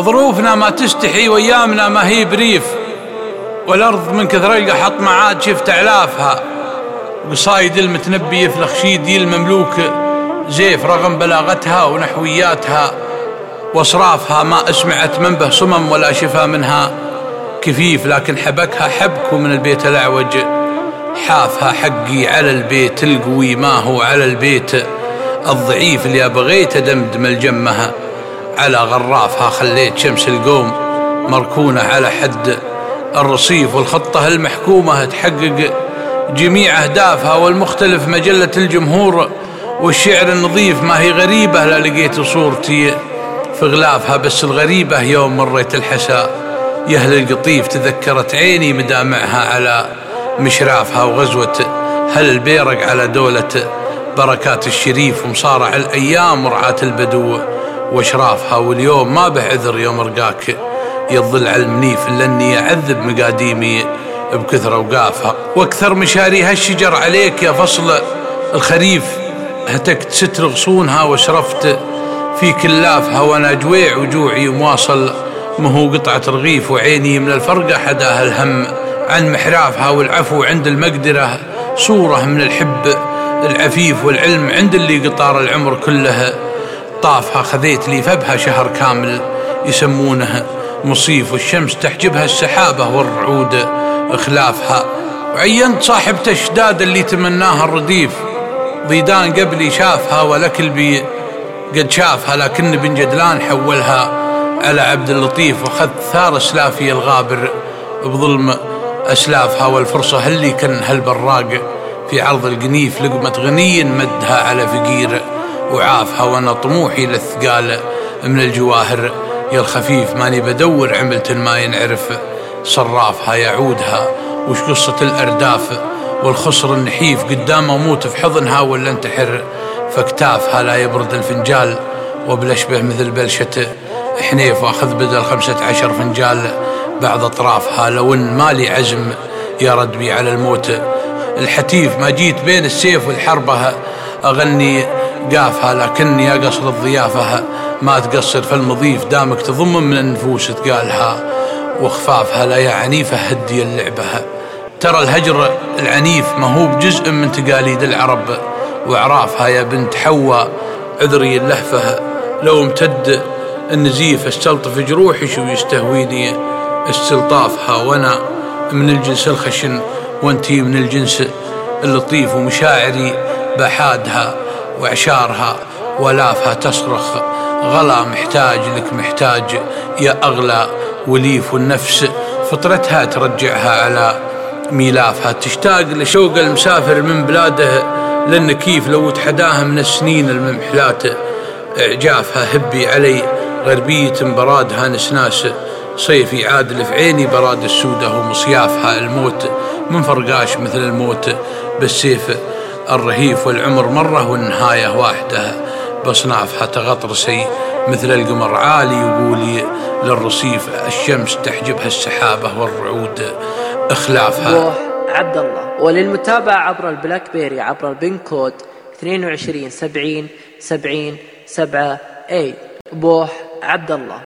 ظروفنا ما تستحي وأيامنا ما هي بريف. والأرض من كثر القحط عاد شفت علافها قصايد المتنبي يفلخ شيدي المملوك زيف رغم بلاغتها ونحوياتها. وأصرافها ما أسمعت منبه صمم ولا شفا منها. كفيف لكن حبكها حبك ومن البيت الأعوج. حافها حقي على البيت القوي ما هو على البيت. الضعيف اللي بغيت دمدم الجمها على غرافها خليت شمس القوم مركونة على حد الرصيف والخطة المحكومة تحقق جميع أهدافها. والمختلف مجلة الجمهور والشعر النظيف ما هي غريبة لا لقيت صورتي في غلافها. بس الغريبة يوم مريت الحساء يهل القطيف تذكرت عيني مدامعها على مشرافها وغزوة هل البيرق على دولة بركات الشريف. ومصارع الأيام ورعاة البدو واشرافها واليوم ما به عذر يوم رقاك يظل على المنيف الا اني أعذب مقاديمي بكثر أوقافها. وأكثر مشاري هالشجر عليك يا فصل الخريف. هتكت ستر غصونها وشرفت في كلافها وأنا جويع وجوعي مواصل مهو قطعة رغيف وعيني من الفرقة حداها الهم عن محرافها والعفو عند المقدرة صورة من الحب العفيف والعلم عند اللي قطار العمر كله. طافها خذيت لي فبها شهر كامل يسمونه مصيف والشمس تحجبها السحابة والرعود خلافها وعينت صاحبة الشداد اللي تمناها الرديف. ضيدان قبلي شافها ولا كلبي قد شافها لكن بن جدلان حولها على عبد اللطيف وخذ ثار أسلافي الغابر بظلم أسلافها. والفرصة اللي كان هالبراق في عرض القنيف لقمة غني مدها على فقير. وعافها وأنا طموحي للثقال من الجواهر يا الخفيف ماني بدور عملة ما ينعرف صرافها يعودها وش قصة الأرداف؟ والخصر النحيف قدام أموت في حضنها ولا انتحر فاكتافها لا يبرد الفنجال وبالأشبه مثل بلشة حنيف واخذ بدل خمسة عشر فنجال بعد أطرافها لو إن مالي عزم يا ردبي على الموت الحتيف ما جيت بين السيف والحربة أغني قافها لكني أقصر الضيافة ما تقصر في المضيف دامك تضم من النفوس تقالها وخفافها لا يعني فهدي اللعبة ترى الهجر العنيف ما هو بجزء من تقاليد العرب وعرافها يا بنت حواء عذري اللهفة لو امتد النزيف استلطف جروحي شو يستهويني استلطافها وأنا من الجنس الخشن وأنتي من الجنس اللطيف ومشاعري بحادها وعشارها ولافها تصرخ. غلا محتاج لك محتاج يا أغلى وليف والنفس فطرتها ترجعها على ميلافها. تشتاق لشوق المسافر من بلاده للنكيف لو تحداها من السنين الممحلات. إعجافها هبي علي غربية برادها نسناس. صيفي عادل في عيني براد السودة ومصيافها الموت. من فرقاش مثل الموت بالسيف الرهيف والعمر مرة والنهاية واحدة. بصنافها تغطرسي مثل القمر عالي يقولي للرصيف الشمس تحجبها السحابة والرعود. إخلافها. عبد الله وللمتابعة عبر البلاك بيري عبر البن كود 22 70 70 7 اي بوح عبد الله